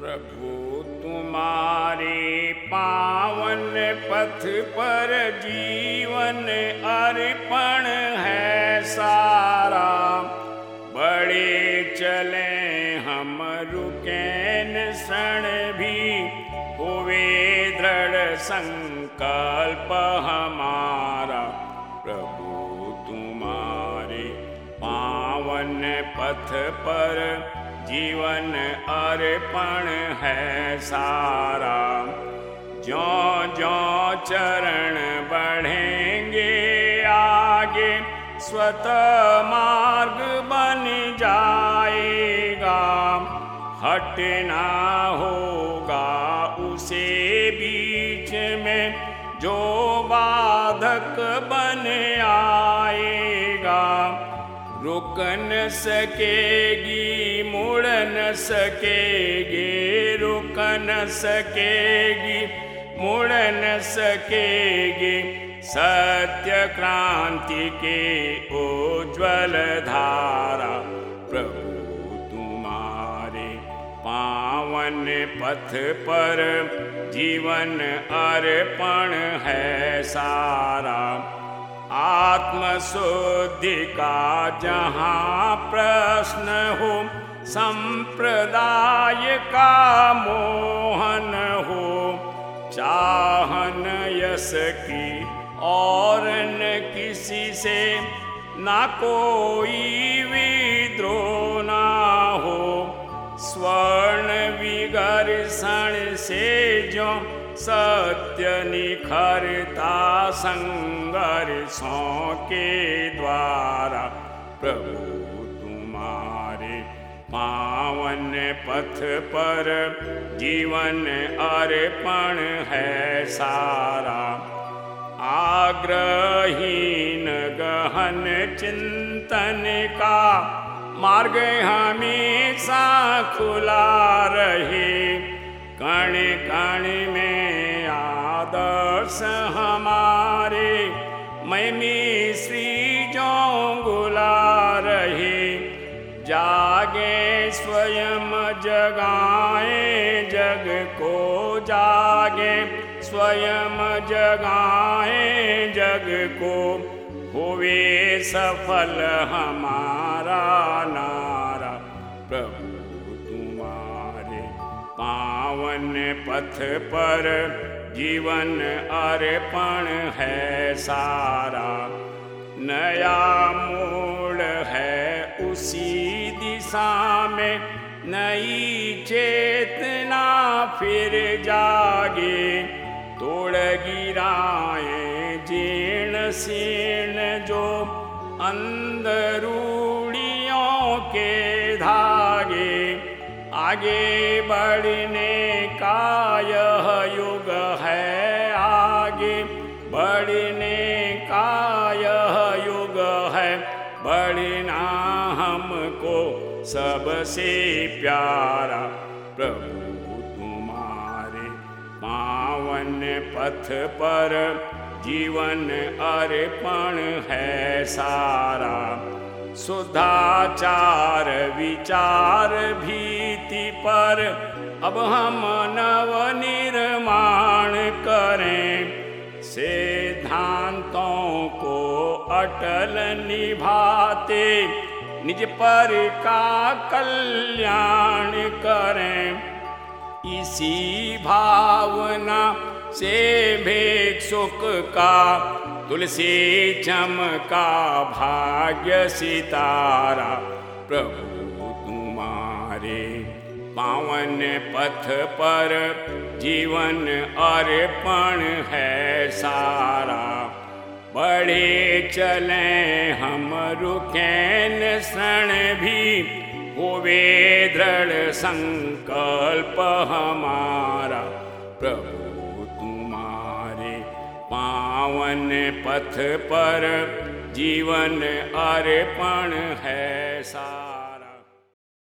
प्रभु, तुम्हारे पावन पथ पर जीवन अर्पण है सारा। बड़े चले हम रुकैन क्षण भी हुए दृढ़ संकल्प हमारा। प्रभु, तुम्हारे पावन पथ पर जीवन अर्पण है सारा। जो जो चरण बढ़ेंगे आगे, स्वत मार्ग बन जाएगा। हटना होगा उसे बीच में, जो बाधक बन आएगा रुक न सकेगी मुड़ न सकेगी रुक न सकेगी मुड़ न सकेगी। सत्य क्रांति के उज्ज्वल धारा, प्रभु तुम्हारे पावन पथ पर जीवन अर्पण है सारा। आत्मशुद्धि का जहाँ प्रश्न हो, संप्रदाय का मोहन हो। चाहन यश की और न किसी से, ना कोई विद्रोह ना हो। स्वर्ण विगर्षण से जो सत्य निखरता संघर्षों के द्वारा प्रभु तुम्हारे पावन पथ पर जीवन अर्पण है सारा। आग्रहीन गहन चिंतन का मार्ग हमेशा खुला रहे। कण कण में आदर्श हमारे, मैं श्री जो गुला रहे। जागे स्वयं जगाए, जग को जागे। स्वयं जगाए, जग को। हुए सफल हमारा नारा, प्रभु पावन पथ पर जीवन अर्पण है सारा। नया मोड़ है उसी दिशा में, नई चेतना फिर जागे। तोड़ गिराए जीर्ण शीर्ण जो अंदरूड़ियों आगे बढ़ने का यह युग है। आगे बढ़ने का यह युग है। बढ़ना हमको सबसे प्यारा प्रभु तुम्हारे पावन पथ पर जीवन अर्पण है सारा। सुधाचार विचार भीति पर। अब हम नव निर्माण करें। सिद्धांतों को अटल निभाते। निज पर का कल्याण करें। इसी भावना से भेद सुख का तुलसी चमका भाग्य सितारा, प्रभु तुम्हारे पावन पथ पर जीवन अर्पण है सारा। बढ़े चले हम, रुकैन क्षण भी हुए दृढ़ संकल्प हमारा। प्रभु पावन पथ पर जीवन अर्पण है सा